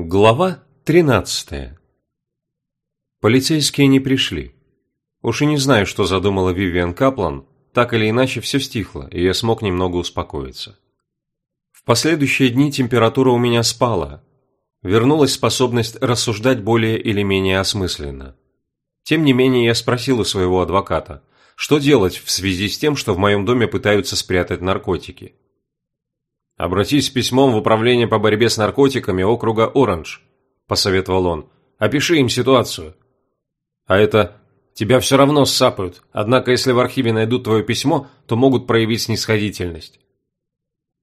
Глава 13 Полицейские не пришли. Уж и не знаю, что задумала Вивиан Каплан, так или иначе все стихло, и я смог немного успокоиться. В последующие дни температура у меня спала. Вернулась способность рассуждать более или менее осмысленно. Тем не менее, я спросил у своего адвоката, что делать в связи с тем, что в моем доме пытаются спрятать наркотики. «Обратись с письмом в управление по борьбе с наркотиками округа Оранж», – посоветовал он. «Опиши им ситуацию». «А это тебя все равно сапают, однако если в архиве найдут твое письмо, то могут проявить снисходительность».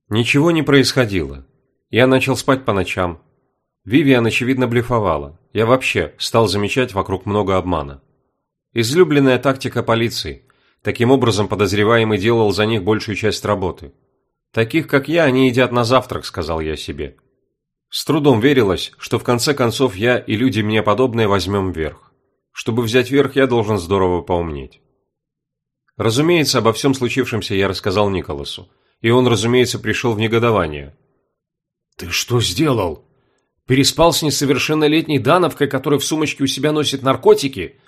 Ничего не происходило. Я начал спать по ночам. Вивиан, очевидно, блефовала. Я вообще стал замечать вокруг много обмана. Излюбленная тактика полиции. Таким образом, подозреваемый делал за них большую часть работы – «Таких, как я, они едят на завтрак», – сказал я себе. С трудом верилось, что в конце концов я и люди мне подобные возьмем верх. Чтобы взять верх, я должен здорово поумнеть. Разумеется, обо всем случившемся я рассказал Николасу, и он, разумеется, пришел в негодование. «Ты что сделал? Переспал с несовершеннолетней Дановкой, которая в сумочке у себя носит наркотики?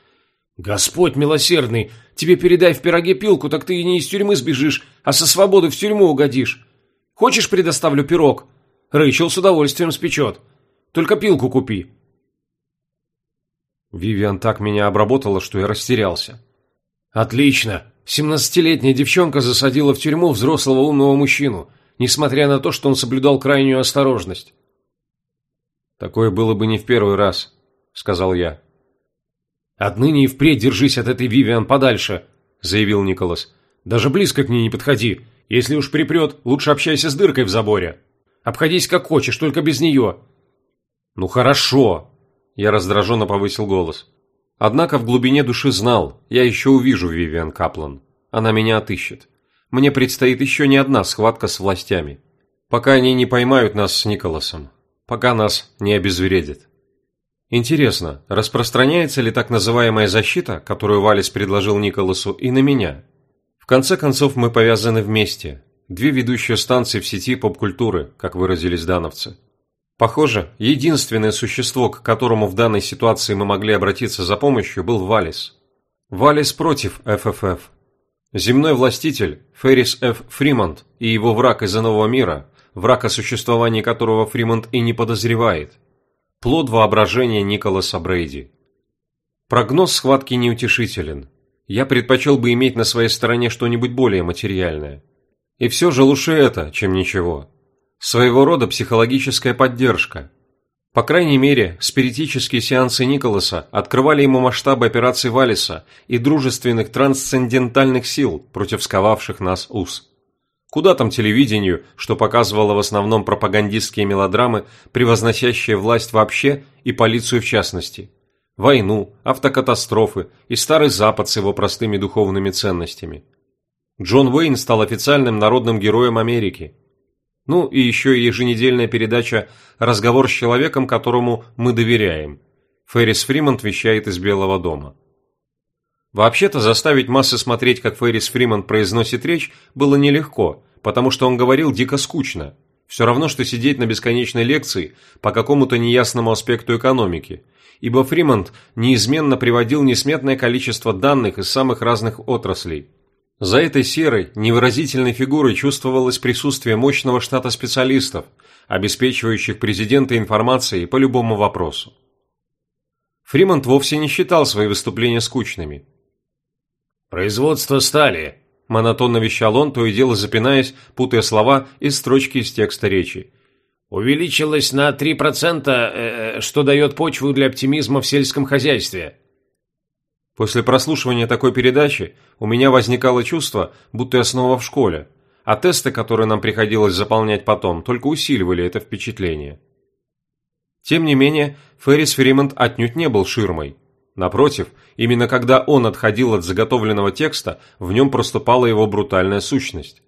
Господь милосердный, тебе передай в пироге пилку, так ты и не из тюрьмы сбежишь, а со свободы в тюрьму угодишь. Хочешь, предоставлю пирог? Рэйчел с удовольствием спечет. Только пилку купи. Вивиан так меня обработала, что я растерялся. Отлично. Семнадцатилетняя девчонка засадила в тюрьму взрослого умного мужчину, несмотря на то, что он соблюдал крайнюю осторожность. Такое было бы не в первый раз, сказал я. «Отныне и впредь держись от этой Вивиан подальше», – заявил Николас. «Даже близко к ней не подходи. Если уж припрет, лучше общайся с дыркой в заборе. Обходись как хочешь, только без нее». «Ну хорошо», – я раздраженно повысил голос. Однако в глубине души знал, я еще увижу Вивиан Каплан. Она меня отыщет. Мне предстоит еще не одна схватка с властями. Пока они не поймают нас с Николасом. Пока нас не обезвредят. Интересно, распространяется ли так называемая защита, которую Валис предложил Николасу, и на меня? В конце концов, мы повязаны вместе. Две ведущие станции в сети поп-культуры, как выразились дановцы. Похоже, единственное существо, к которому в данной ситуации мы могли обратиться за помощью, был Валис. Валис против ФФФ. Земной властитель, Феррис Ф. Фримонт и его враг из иного мира, враг о существовании которого Фримонт и не подозревает – Плод воображения Николаса Брейди. Прогноз схватки неутешителен. Я предпочел бы иметь на своей стороне что-нибудь более материальное. И все же лучше это, чем ничего. Своего рода психологическая поддержка. По крайней мере, спиритические сеансы Николаса открывали ему масштабы операций Валиса и дружественных трансцендентальных сил против сковавших нас уз. Куда там телевидению, что показывало в основном пропагандистские мелодрамы, превозносящие власть вообще и полицию в частности. Войну, автокатастрофы и Старый Запад с его простыми духовными ценностями. Джон Уэйн стал официальным народным героем Америки. Ну и еще еженедельная передача «Разговор с человеком, которому мы доверяем». Феррис Фримонт вещает из Белого дома. Вообще-то заставить массы смотреть, как Феррис Фриман произносит речь, было нелегко, потому что он говорил дико скучно. Все равно, что сидеть на бесконечной лекции по какому-то неясному аспекту экономики, ибо Фримонт неизменно приводил несметное количество данных из самых разных отраслей. За этой серой, невыразительной фигурой чувствовалось присутствие мощного штата специалистов, обеспечивающих президента информацией по любому вопросу. Фримонт вовсе не считал свои выступления скучными. «Производство стали», – монотонно вещал он, то и дело запинаясь, путая слова из строчки из текста речи. «Увеличилось на 3%, э, э, что дает почву для оптимизма в сельском хозяйстве». После прослушивания такой передачи у меня возникало чувство, будто я снова в школе, а тесты, которые нам приходилось заполнять потом, только усиливали это впечатление. Тем не менее, Феррис Фримонт отнюдь не был ширмой. Напротив, именно когда он отходил от заготовленного текста, в нем проступала его брутальная сущность.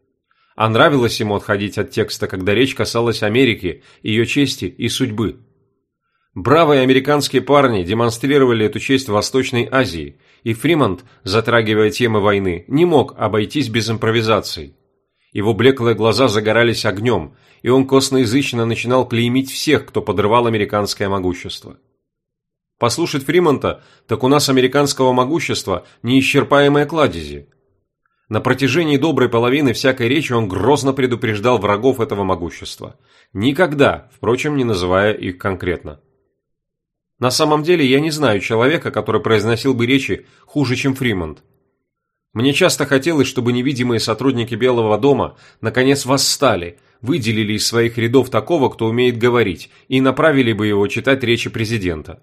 А нравилось ему отходить от текста, когда речь касалась Америки, ее чести и судьбы. Бравые американские парни демонстрировали эту честь в Восточной Азии, и Фримонт, затрагивая темы войны, не мог обойтись без импровизаций. Его блеклые глаза загорались огнем, и он косноязычно начинал клеймить всех, кто подрывал американское могущество. Послушать Фримонта, так у нас американского могущества неисчерпаемые кладези. На протяжении доброй половины всякой речи он грозно предупреждал врагов этого могущества. Никогда, впрочем, не называя их конкретно. На самом деле я не знаю человека, который произносил бы речи хуже, чем Фримонт. Мне часто хотелось, чтобы невидимые сотрудники Белого дома наконец восстали, выделили из своих рядов такого, кто умеет говорить, и направили бы его читать речи президента.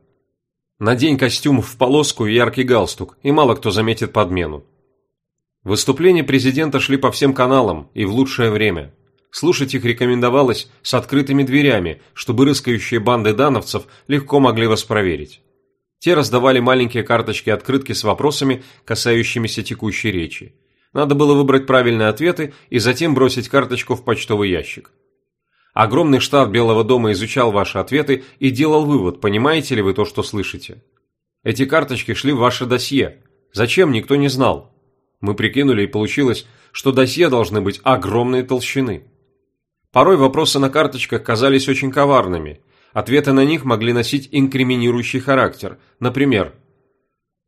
Надень костюм в полоску и яркий галстук, и мало кто заметит подмену. Выступления президента шли по всем каналам и в лучшее время. Слушать их рекомендовалось с открытыми дверями, чтобы рыскающие банды дановцев легко могли вас проверить. Те раздавали маленькие карточки-открытки с вопросами, касающимися текущей речи. Надо было выбрать правильные ответы и затем бросить карточку в почтовый ящик. Огромный штат Белого дома изучал ваши ответы и делал вывод, понимаете ли вы то, что слышите. Эти карточки шли в ваше досье. Зачем, никто не знал. Мы прикинули, и получилось, что досье должны быть огромной толщины. Порой вопросы на карточках казались очень коварными. Ответы на них могли носить инкриминирующий характер. Например,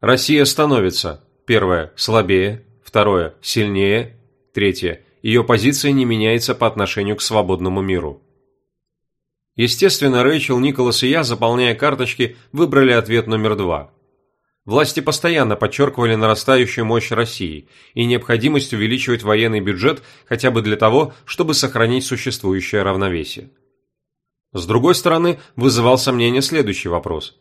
«Россия становится» Первое – слабее. Второе – сильнее. Третье – ее позиция не меняется по отношению к свободному миру. Естественно, Рэйчел, Николас и я, заполняя карточки, выбрали ответ номер два. Власти постоянно подчеркивали нарастающую мощь России и необходимость увеличивать военный бюджет хотя бы для того, чтобы сохранить существующее равновесие. С другой стороны, вызывал сомнение следующий вопрос.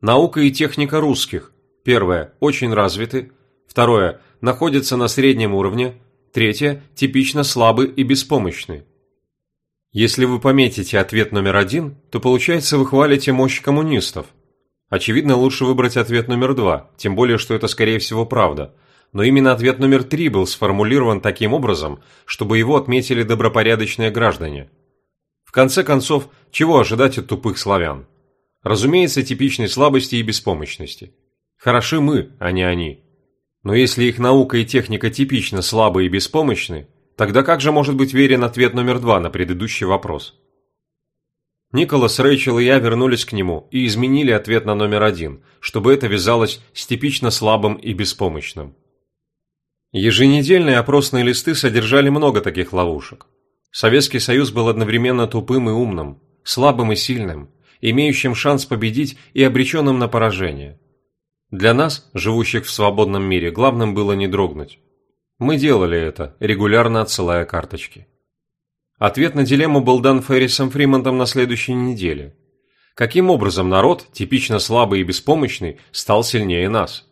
Наука и техника русских. Первое – очень развиты. Второе – находятся на среднем уровне. Третье – типично слабы и беспомощны. Если вы пометите ответ номер один, то получается вы хвалите мощь коммунистов – Очевидно, лучше выбрать ответ номер два, тем более, что это скорее всего правда. Но именно ответ номер три был сформулирован таким образом, чтобы его отметили добропорядочные граждане. В конце концов, чего ожидать от тупых славян? Разумеется, типичной слабости и беспомощности. Хороши мы, а не они. Но если их наука и техника типично слабы и беспомощны, тогда как же может быть верен ответ номер два на предыдущий вопрос? Николас, Рэйчел и я вернулись к нему и изменили ответ на номер один, чтобы это вязалось с типично слабым и беспомощным. Еженедельные опросные листы содержали много таких ловушек. Советский Союз был одновременно тупым и умным, слабым и сильным, имеющим шанс победить и обреченным на поражение. Для нас, живущих в свободном мире, главным было не дрогнуть. Мы делали это, регулярно отсылая карточки. Ответ на дилемму был дан Феррисом Фримонтом на следующей неделе. Каким образом народ, типично слабый и беспомощный, стал сильнее нас?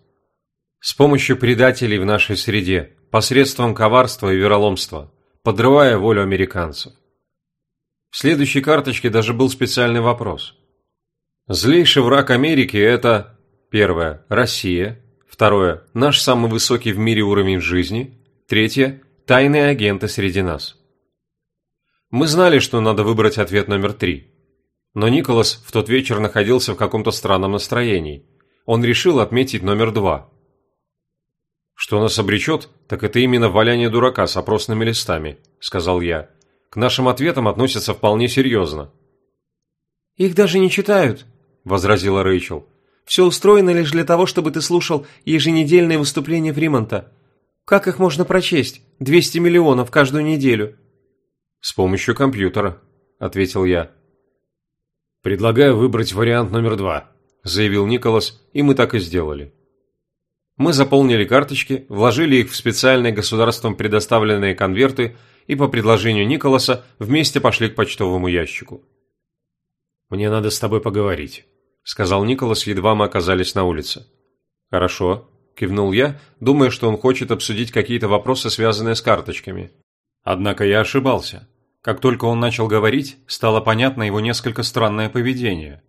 С помощью предателей в нашей среде, посредством коварства и вероломства, подрывая волю американцев. В следующей карточке даже был специальный вопрос. Злейший враг Америки – это первое – Россия, второе – наш самый высокий в мире уровень жизни, третье – тайные агенты среди нас. Мы знали, что надо выбрать ответ номер три. Но Николас в тот вечер находился в каком-то странном настроении. Он решил отметить номер два. «Что нас обречет, так это именно валяние дурака с опросными листами», – сказал я. «К нашим ответам относятся вполне серьезно». «Их даже не читают», – возразила Рэйчел. «Все устроено лишь для того, чтобы ты слушал еженедельные выступления Фримонта. Как их можно прочесть? 200 миллионов каждую неделю. «С помощью компьютера», – ответил я. «Предлагаю выбрать вариант номер два», – заявил Николас, и мы так и сделали. Мы заполнили карточки, вложили их в специальные государством предоставленные конверты и по предложению Николаса вместе пошли к почтовому ящику. «Мне надо с тобой поговорить», – сказал Николас, едва мы оказались на улице. «Хорошо», – кивнул я, думая, что он хочет обсудить какие-то вопросы, связанные с карточками. Однако я ошибался. Как только он начал говорить, стало понятно его несколько странное поведение.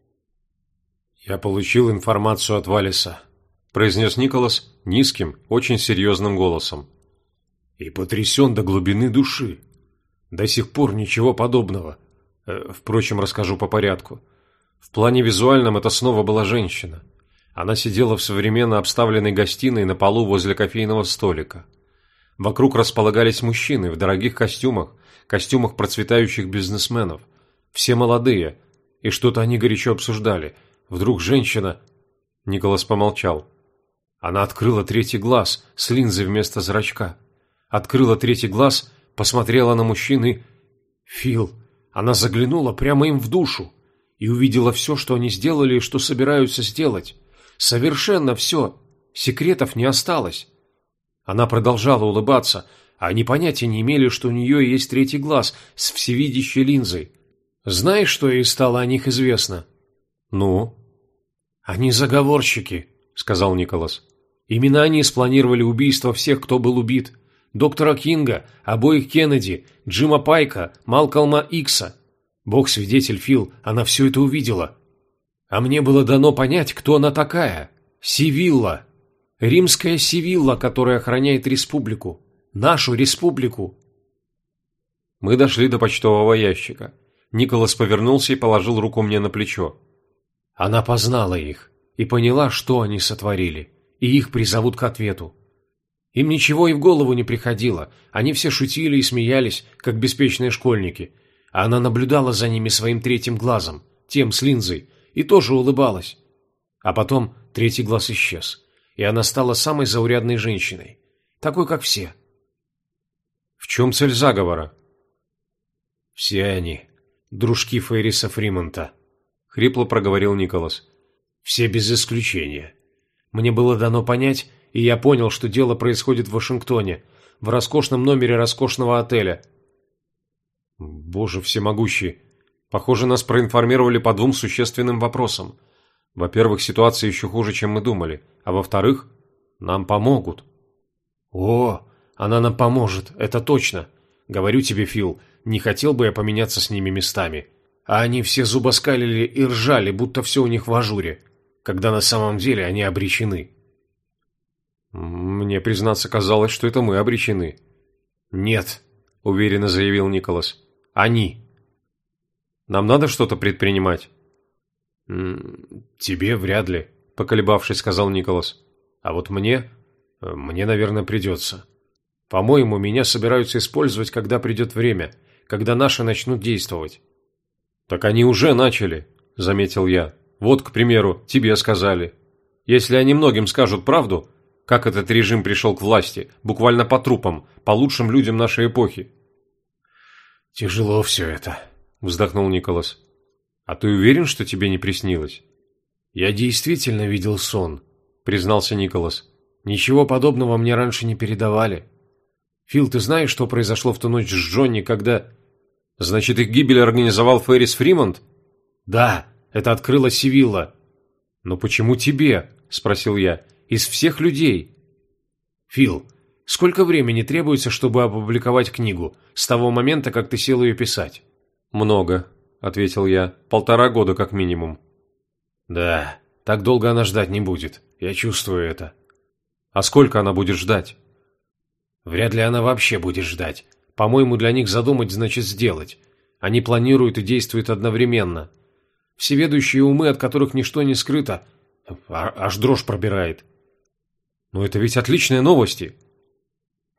«Я получил информацию от Валиса», – произнес Николас низким, очень серьезным голосом. «И потрясен до глубины души. До сих пор ничего подобного. Э, впрочем, расскажу по порядку. В плане визуальном это снова была женщина. Она сидела в современно обставленной гостиной на полу возле кофейного столика. Вокруг располагались мужчины в дорогих костюмах, костюмах процветающих бизнесменов. Все молодые, и что-то они горячо обсуждали. Вдруг женщина... Николас помолчал. Она открыла третий глаз с линзой вместо зрачка. Открыла третий глаз, посмотрела на мужчины. Фил, она заглянула прямо им в душу и увидела все, что они сделали и что собираются сделать. Совершенно все. Секретов не осталось. Она продолжала улыбаться, а они понятия не имели, что у нее есть третий глаз с всевидящей линзой. Знаешь, что ей стало о них известно? Ну? Они заговорщики, сказал Николас. Именно они спланировали убийство всех, кто был убит. Доктора Кинга, обоих Кеннеди, Джима Пайка, Малкольма Икса. Бог-свидетель Фил, она все это увидела. А мне было дано понять, кто она такая. Сивилла. Римская Сивилла, которая охраняет республику. Нашу республику. Мы дошли до почтового ящика. Николас повернулся и положил руку мне на плечо. Она познала их и поняла, что они сотворили, и их призовут к ответу. Им ничего и в голову не приходило, они все шутили и смеялись, как беспечные школьники, она наблюдала за ними своим третьим глазом, тем с линзой, и тоже улыбалась. А потом третий глаз исчез, и она стала самой заурядной женщиной, такой, как все. В чем цель заговора? Все они дружки Ферриса Фримонта, хрипло проговорил Николас. Все без исключения. Мне было дано понять, и я понял, что дело происходит в Вашингтоне, в роскошном номере роскошного отеля. Боже всемогущий. Похоже, нас проинформировали по двум существенным вопросам. Во-первых, ситуация еще хуже, чем мы думали, а во-вторых, нам помогут. О, она нам поможет, это точно. Говорю тебе, Фил, не хотел бы я поменяться с ними местами. А они все зубоскалили и ржали, будто все у них в ажуре, когда на самом деле они обречены. Мне, признаться, казалось, что это мы обречены. Нет, уверенно заявил Николас. Они. Нам надо что-то предпринимать? Тебе вряд ли, поколебавшись, сказал Николас. А вот мне, э, мне, наверное, придется. По-моему, меня собираются использовать, когда придет время, когда наши начнут действовать. Так они уже начали, заметил я. Вот, к примеру, тебе сказали. Если они многим скажут правду, как этот режим пришел к власти, буквально по трупам, по лучшим людям нашей эпохи. «Тяжело все это», — вздохнул Николас. «А ты уверен, что тебе не приснилось?» «Я действительно видел сон», — признался Николас. «Ничего подобного мне раньше не передавали. Фил, ты знаешь, что произошло в ту ночь с Джонни, когда...» «Значит, их гибель организовал Феррис Фримонт?» «Да, это открыла Сивилла». «Но почему тебе?» – спросил я. «Из всех людей». «Фил, сколько времени требуется, чтобы опубликовать книгу, с того момента, как ты сел ее писать?» «Много», – ответил я. «Полтора года как минимум». «Да, так долго она ждать не будет. Я чувствую это». «А сколько она будет ждать?» «Вряд ли она вообще будет ждать. По-моему, для них задумать значит сделать. Они планируют и действуют одновременно. Всеведущие умы, от которых ничто не скрыто, а, аж дрожь пробирает. Но это ведь отличные новости.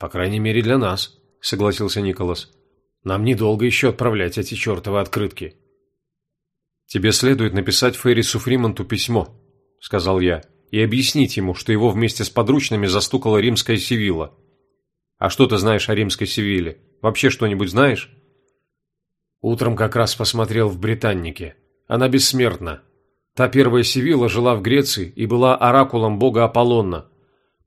По крайней мере для нас, согласился Николас. Нам недолго еще отправлять эти чертовы открытки. Тебе следует написать Феррису Фримонту письмо, сказал я, и объяснить ему, что его вместе с подручными застукала римская Севилла. А что ты знаешь о римской Севилле? Вообще что-нибудь знаешь? Утром как раз посмотрел в Британнике. Она бессмертна. Та первая Севилла жила в Греции и была оракулом бога Аполлона.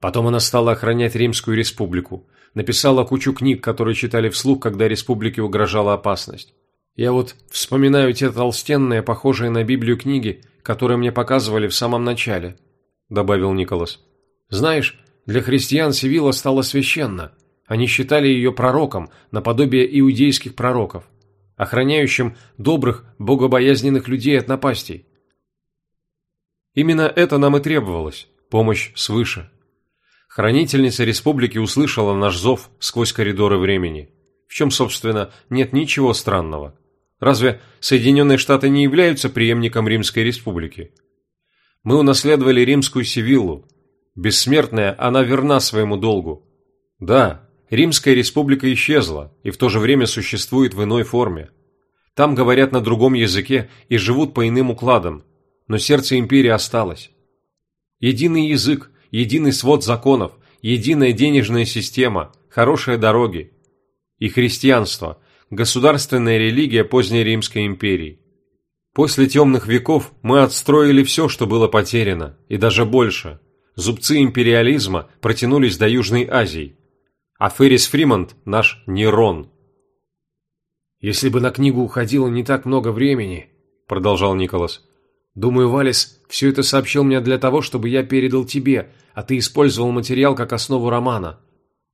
Потом она стала охранять Римскую республику. Написала кучу книг, которые читали вслух, когда республике угрожала опасность. Я вот вспоминаю те толстенные, похожие на Библию книги, которые мне показывали в самом начале, добавил Николас. Знаешь, для христиан Севилла стала священна. Они считали ее пророком, наподобие иудейских пророков, охраняющим добрых, богобоязненных людей от напастей. Именно это нам и требовалось – помощь свыше. Хранительница республики услышала наш зов сквозь коридоры времени, в чем, собственно, нет ничего странного. Разве Соединенные Штаты не являются преемником Римской республики? Мы унаследовали римскую Севиллу. Бессмертная, она верна своему долгу. Да, Римская республика исчезла и в то же время существует в иной форме. Там говорят на другом языке и живут по иным укладам, но сердце империи осталось. Единый язык, единый свод законов, единая денежная система, хорошие дороги. И христианство – государственная религия поздней Римской империи. После темных веков мы отстроили все, что было потеряно, и даже больше. Зубцы империализма протянулись до Южной Азии. А Феррис Фримонт – наш Нерон. «Если бы на книгу уходило не так много времени», – продолжал Николас, – «думаю, Валис все это сообщил мне для того, чтобы я передал тебе, а ты использовал материал как основу романа.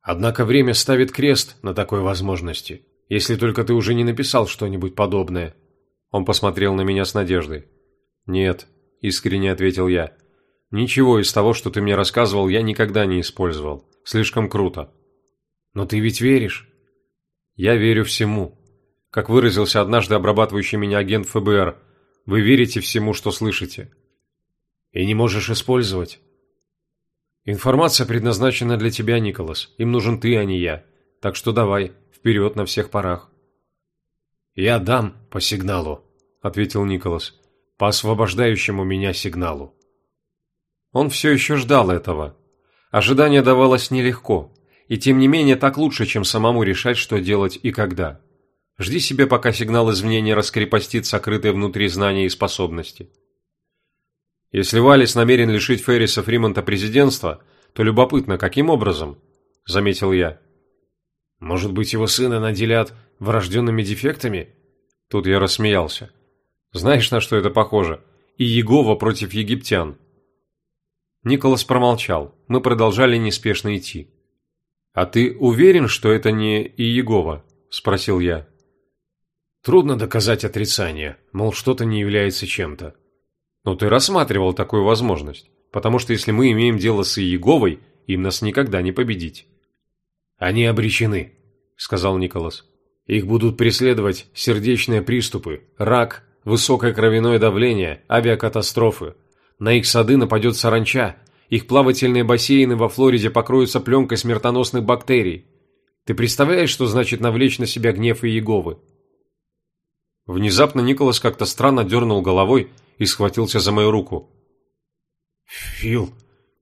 Однако время ставит крест на такой возможности, если только ты уже не написал что-нибудь подобное». Он посмотрел на меня с надеждой. «Нет», – искренне ответил я. «Ничего из того, что ты мне рассказывал, я никогда не использовал. Слишком круто». «Но ты ведь веришь?» «Я верю всему. Как выразился однажды обрабатывающий меня агент ФБР, вы верите всему, что слышите». «И не можешь использовать?» «Информация предназначена для тебя, Николас. Им нужен ты, а не я. Так что давай, вперед на всех парах». «Я дам по сигналу», — ответил Николас. «По освобождающему меня сигналу». Он все еще ждал этого. Ожидание давалось нелегко, и тем не менее так лучше, чем самому решать, что делать и когда. Жди себе, пока сигнал извне не раскрепостит сокрытые внутри знания и способности. Если Валис намерен лишить Ферриса Фримонта президентства, то любопытно, каким образом? Заметил я. Может быть, его сына наделят врожденными дефектами?» Тут я рассмеялся. «Знаешь, на что это похоже? И Егова против египтян». Николас промолчал. Мы продолжали неспешно идти. «А ты уверен, что это не Иегова?» – спросил я. «Трудно доказать отрицание, мол, что-то не является чем-то». «Но ты рассматривал такую возможность, потому что если мы имеем дело с Иеговой, им нас никогда не победить». «Они обречены», – сказал Николас. Их будут преследовать сердечные приступы, рак, высокое кровяное давление, авиакатастрофы. На их сады нападет саранча, их плавательные бассейны во Флориде покроются пленкой смертоносных бактерий. Ты представляешь, что значит навлечь на себя гнев Иеговы? Внезапно Николас как-то странно дернул головой и схватился за мою руку. «Фил,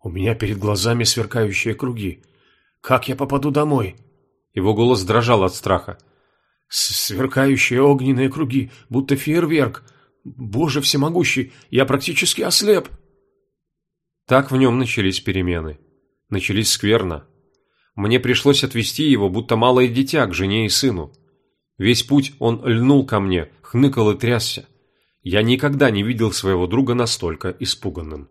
у меня перед глазами сверкающие круги. Как я попаду домой?» Его голос дрожал от страха. Сверкающие огненные круги, будто фейерверк. Боже всемогущий, я практически ослеп. Так в нем начались перемены. Начались скверно. Мне пришлось отвести его, будто малое дитя, к жене и сыну. Весь путь он льнул ко мне, хныкал и трясся. Я никогда не видел своего друга настолько испуганным.